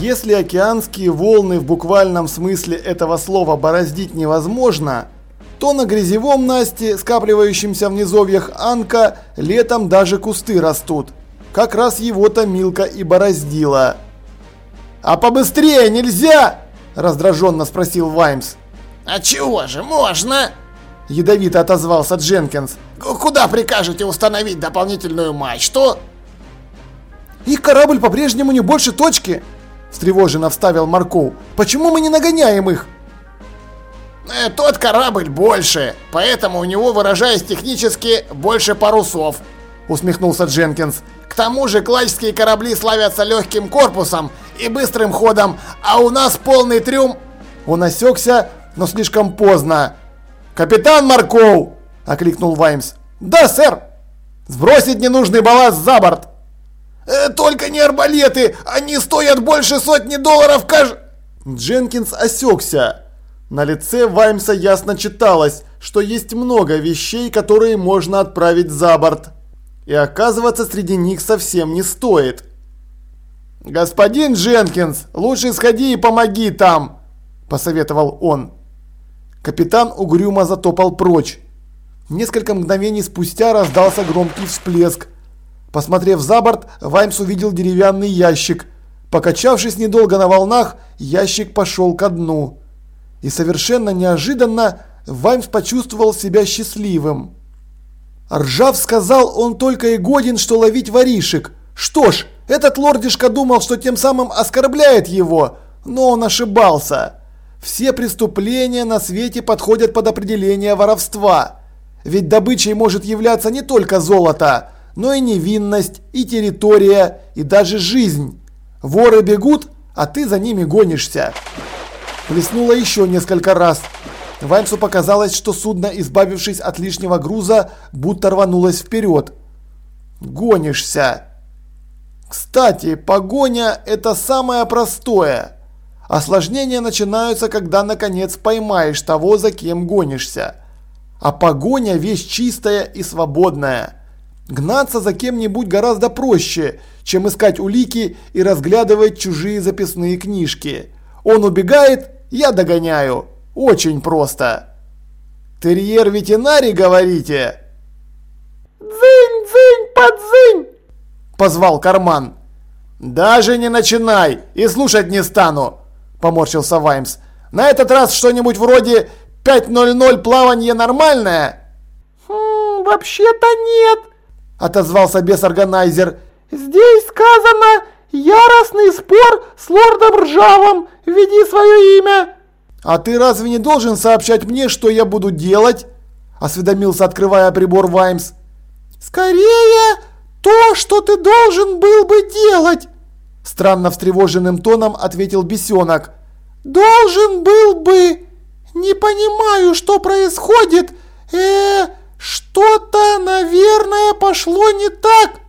Если океанские волны в буквальном смысле этого слова бороздить невозможно, то на грязевом Насте, скапливающемся в низовьях Анка, летом даже кусты растут. Как раз его-то Милка и бороздила. «А побыстрее нельзя?» – раздраженно спросил Ваймс. «А чего же, можно?» – ядовито отозвался Дженкинс. «Куда прикажете установить дополнительную мачту?» «Их корабль по-прежнему не больше точки!» Встревоженно вставил Марков. Почему мы не нагоняем их? Э, тот корабль больше, поэтому у него, выражаясь технически, больше парусов, усмехнулся Дженкинс. К тому же клачские корабли славятся легким корпусом и быстрым ходом, а у нас полный трюм. Он осекся, но слишком поздно. «Капитан Марков!» – окликнул Ваймс. «Да, сэр! Сбросить ненужный балласт за борт!» Э, только не арбалеты! Они стоят больше сотни долларов кажд...» Дженкинс осекся. На лице Ваймса ясно читалось, что есть много вещей, которые можно отправить за борт. И оказываться среди них совсем не стоит. «Господин Дженкинс, лучше сходи и помоги там!» – посоветовал он. Капитан угрюмо затопал прочь. Несколько мгновений спустя раздался громкий всплеск – Посмотрев за борт, Ваймс увидел деревянный ящик. Покачавшись недолго на волнах, ящик пошел ко дну. И совершенно неожиданно Ваймс почувствовал себя счастливым. Ржав сказал, он только и годен, что ловить воришек. Что ж, этот лордишка думал, что тем самым оскорбляет его, но он ошибался. Все преступления на свете подходят под определение воровства. Ведь добычей может являться не только золото, но и невинность, и территория, и даже жизнь. Воры бегут, а ты за ними гонишься. Плеснуло еще несколько раз. Ваймсу показалось, что судно, избавившись от лишнего груза, будто рванулось вперед. Гонишься. Кстати, погоня – это самое простое. Осложнения начинаются, когда наконец поймаешь того, за кем гонишься. А погоня – вещь чистая и свободная. Гнаться за кем-нибудь гораздо проще, чем искать улики и разглядывать чужие записные книжки. Он убегает, я догоняю. Очень просто. Терьер-ветеринарий, говорите? «Дзынь, дзынь, подзынь!» – позвал карман. «Даже не начинай, и слушать не стану!» – поморщился Ваймс. «На этот раз что-нибудь вроде 5.00 плавание нормальное?» «Хм, вообще-то нет!» Отозвался бес-органайзер. «Здесь сказано яростный спор с лордом Ржавом. Введи свое имя». «А ты разве не должен сообщать мне, что я буду делать?» Осведомился, открывая прибор Ваймс. «Скорее, то, что ты должен был бы делать!» Странно встревоженным тоном ответил бесенок. «Должен был бы... Не понимаю, что происходит. Э, что-то, наверное, пошло не так.